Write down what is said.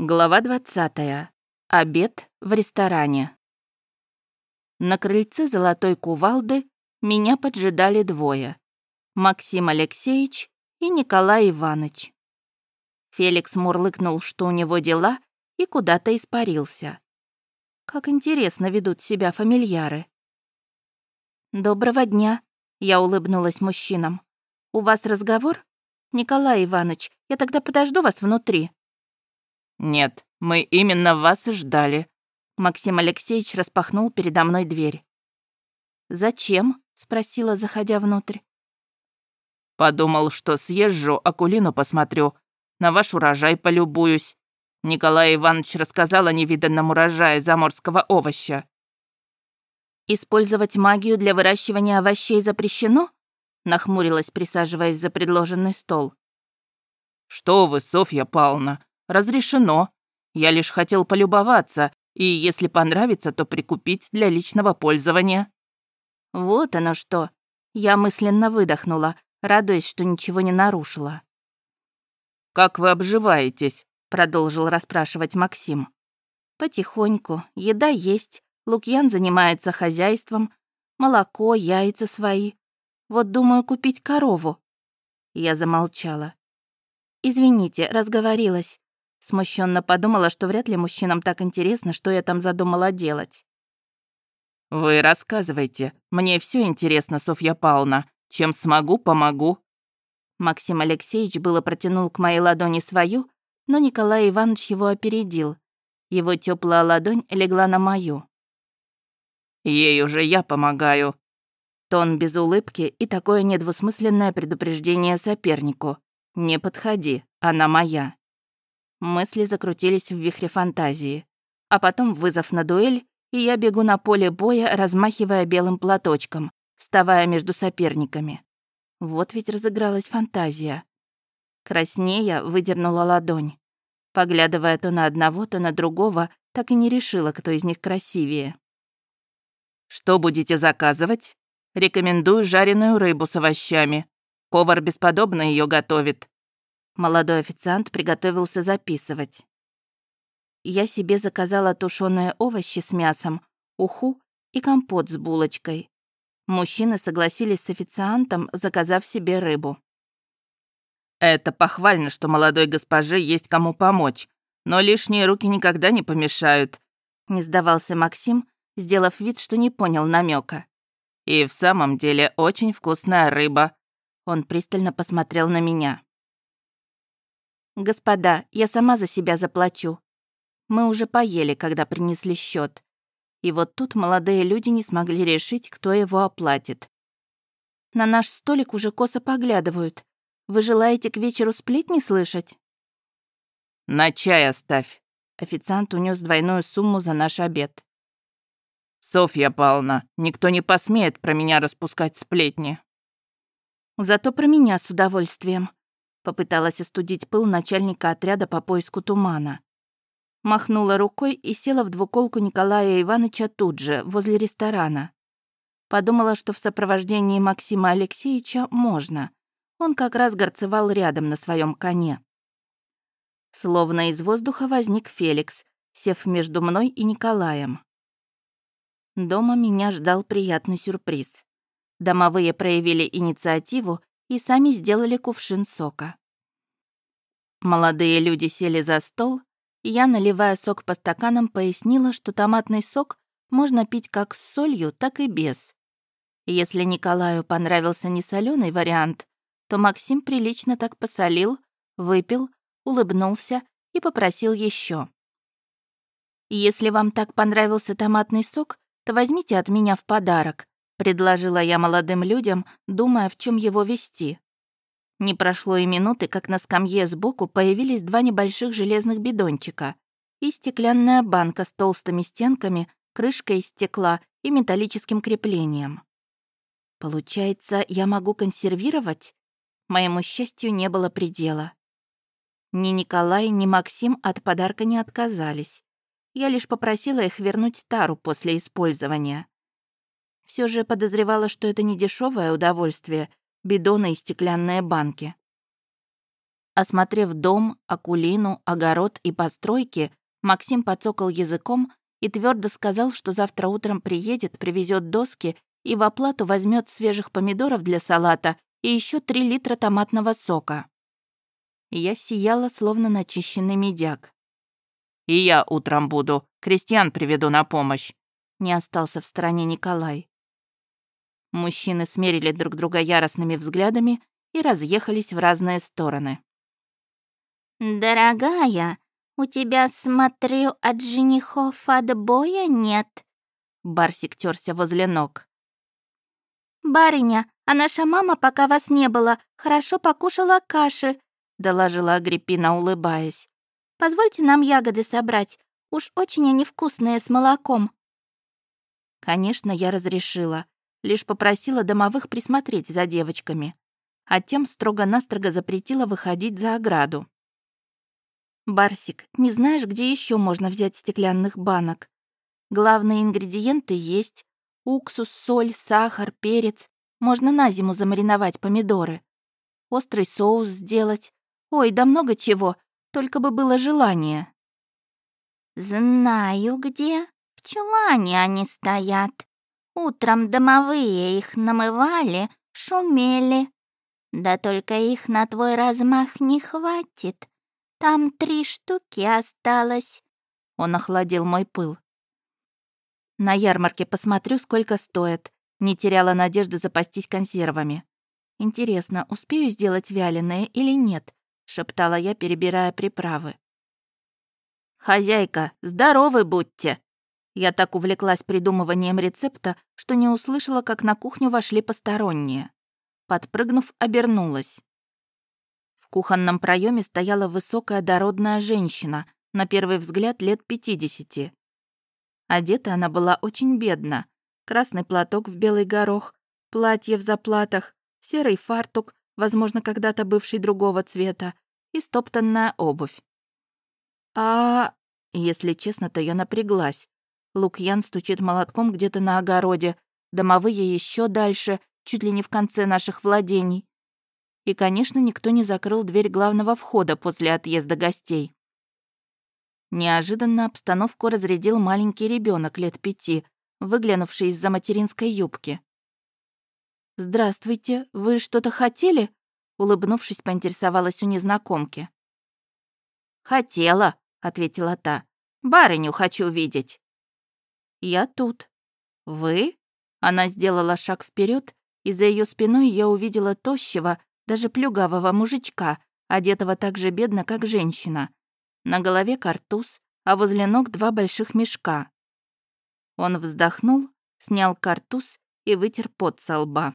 Глава 20. Обед в ресторане. На крыльце золотой кувалды меня поджидали двое. Максим Алексеевич и Николай Иванович. Феликс мурлыкнул, что у него дела, и куда-то испарился. Как интересно ведут себя фамильяры. «Доброго дня», — я улыбнулась мужчинам. «У вас разговор? Николай Иванович, я тогда подожду вас внутри». «Нет, мы именно вас и ждали». Максим Алексеевич распахнул передо мной дверь. «Зачем?» — спросила, заходя внутрь. «Подумал, что съезжу, Акулину посмотрю, на ваш урожай полюбуюсь. Николай Иванович рассказал о невиданном урожае заморского овоща». «Использовать магию для выращивания овощей запрещено?» — нахмурилась, присаживаясь за предложенный стол. «Что вы, Софья Павловна, разрешено. Я лишь хотел полюбоваться, и если понравится, то прикупить для личного пользования». Вот оно что. Я мысленно выдохнула, радуясь, что ничего не нарушила. «Как вы обживаетесь?» — продолжил расспрашивать Максим. «Потихоньку. Еда есть. Лукьян занимается хозяйством. Молоко, яйца свои. Вот думаю купить корову». Я замолчала. «Извините, разговорилась. Смущенно подумала, что вряд ли мужчинам так интересно, что я там задумала делать. «Вы рассказывайте. Мне все интересно, Софья Павловна. Чем смогу, помогу». Максим Алексеевич было протянул к моей ладони свою, но Николай Иванович его опередил. Его теплая ладонь легла на мою. «Ей уже я помогаю». Тон без улыбки и такое недвусмысленное предупреждение сопернику. «Не подходи, она моя». Мысли закрутились в вихре фантазии. А потом вызов на дуэль, и я бегу на поле боя, размахивая белым платочком, вставая между соперниками. Вот ведь разыгралась фантазия. Краснея выдернула ладонь. Поглядывая то на одного, то на другого, так и не решила, кто из них красивее. «Что будете заказывать? Рекомендую жареную рыбу с овощами. Повар бесподобно ее готовит. Молодой официант приготовился записывать. Я себе заказала тушеные овощи с мясом, уху и компот с булочкой. Мужчины согласились с официантом, заказав себе рыбу. «Это похвально, что молодой госпоже есть кому помочь, но лишние руки никогда не помешают», не сдавался Максим, сделав вид, что не понял намека. «И в самом деле очень вкусная рыба». Он пристально посмотрел на меня. «Господа, я сама за себя заплачу. Мы уже поели, когда принесли счет. И вот тут молодые люди не смогли решить, кто его оплатит. На наш столик уже косо поглядывают. Вы желаете к вечеру сплетни слышать?» «На чай оставь». Официант унес двойную сумму за наш обед. «Софья Павловна, никто не посмеет про меня распускать сплетни». «Зато про меня с удовольствием. Попыталась остудить пыл начальника отряда по поиску тумана. Махнула рукой и села в двуколку Николая Ивановича тут же, возле ресторана. Подумала, что в сопровождении Максима Алексеевича можно. Он как раз горцевал рядом на своем коне. Словно из воздуха возник Феликс, сев между мной и Николаем. Дома меня ждал приятный сюрприз. Домовые проявили инициативу и сами сделали кувшин сока. Молодые люди сели за стол, и я, наливая сок по стаканам, пояснила, что томатный сок можно пить как с солью, так и без. Если Николаю понравился несоленый вариант, то Максим прилично так посолил, выпил, улыбнулся и попросил еще. «Если вам так понравился томатный сок, то возьмите от меня в подарок», предложила я молодым людям, думая, в чем его вести. Не прошло и минуты, как на скамье сбоку появились два небольших железных бидончика и стеклянная банка с толстыми стенками, крышкой из стекла и металлическим креплением. Получается, я могу консервировать? Моему счастью не было предела. Ни Николай, ни Максим от подарка не отказались. Я лишь попросила их вернуть тару после использования. Все же подозревала, что это не дешевое удовольствие, бидоны и стеклянные банки. Осмотрев дом, акулину, огород и постройки, Максим подцокал языком и твердо сказал, что завтра утром приедет, привезет доски и в оплату возьмет свежих помидоров для салата и еще три литра томатного сока. Я сияла, словно начищенный медяк. «И я утром буду. Крестьян приведу на помощь», — не остался в стороне Николай. Мужчины смерили друг друга яростными взглядами и разъехались в разные стороны. «Дорогая, у тебя, смотрю, от женихов отбоя нет», Барсик терся возле ног. «Барыня, а наша мама, пока вас не было, хорошо покушала каши», доложила Агриппина, улыбаясь. «Позвольте нам ягоды собрать. Уж очень они вкусные с молоком». Конечно, я разрешила. Лишь попросила домовых присмотреть за девочками. А тем строго-настрого запретила выходить за ограду. «Барсик, не знаешь, где еще можно взять стеклянных банок? Главные ингредиенты есть. Уксус, соль, сахар, перец. Можно на зиму замариновать помидоры. Острый соус сделать. Ой, да много чего. Только бы было желание». «Знаю где. В чулане они стоят. Утром домовые их намывали, шумели. Да только их на твой размах не хватит. Там три штуки осталось». Он охладил мой пыл. На ярмарке посмотрю, сколько стоит. Не теряла надежды запастись консервами. Интересно, успею сделать вяленые или нет? шептала я, перебирая приправы. «Хозяйка, здоровы будьте!» Я так увлеклась придумыванием рецепта, что не услышала, как на кухню вошли посторонние. Подпрыгнув, обернулась. В кухонном проеме стояла высокая дородная женщина, на первый взгляд лет пятидесяти. Одета она была очень бедно. Красный платок в белый горох, платье в заплатах, серый фартук, возможно, когда-то бывший другого цвета, и стоптанная обувь. А, если честно, то я напряглась. Лукьян стучит молотком где-то на огороде, домовые еще дальше, чуть ли не в конце наших владений. И, конечно, никто не закрыл дверь главного входа после отъезда гостей. Неожиданно обстановку разрядил маленький ребенок лет пяти, выглянувший из-за материнской юбки. «Здравствуйте, вы что-то хотели?» Улыбнувшись, поинтересовалась у незнакомки. «Хотела», — ответила та. «Барыню хочу видеть». «Я тут». «Вы?» Она сделала шаг вперед, и за ее спиной я увидела тощего, даже плюгавого мужичка, одетого так же бедно, как женщина. На голове картуз, а возле ног два больших мешка. Он вздохнул, снял картуз и вытер пот со лба.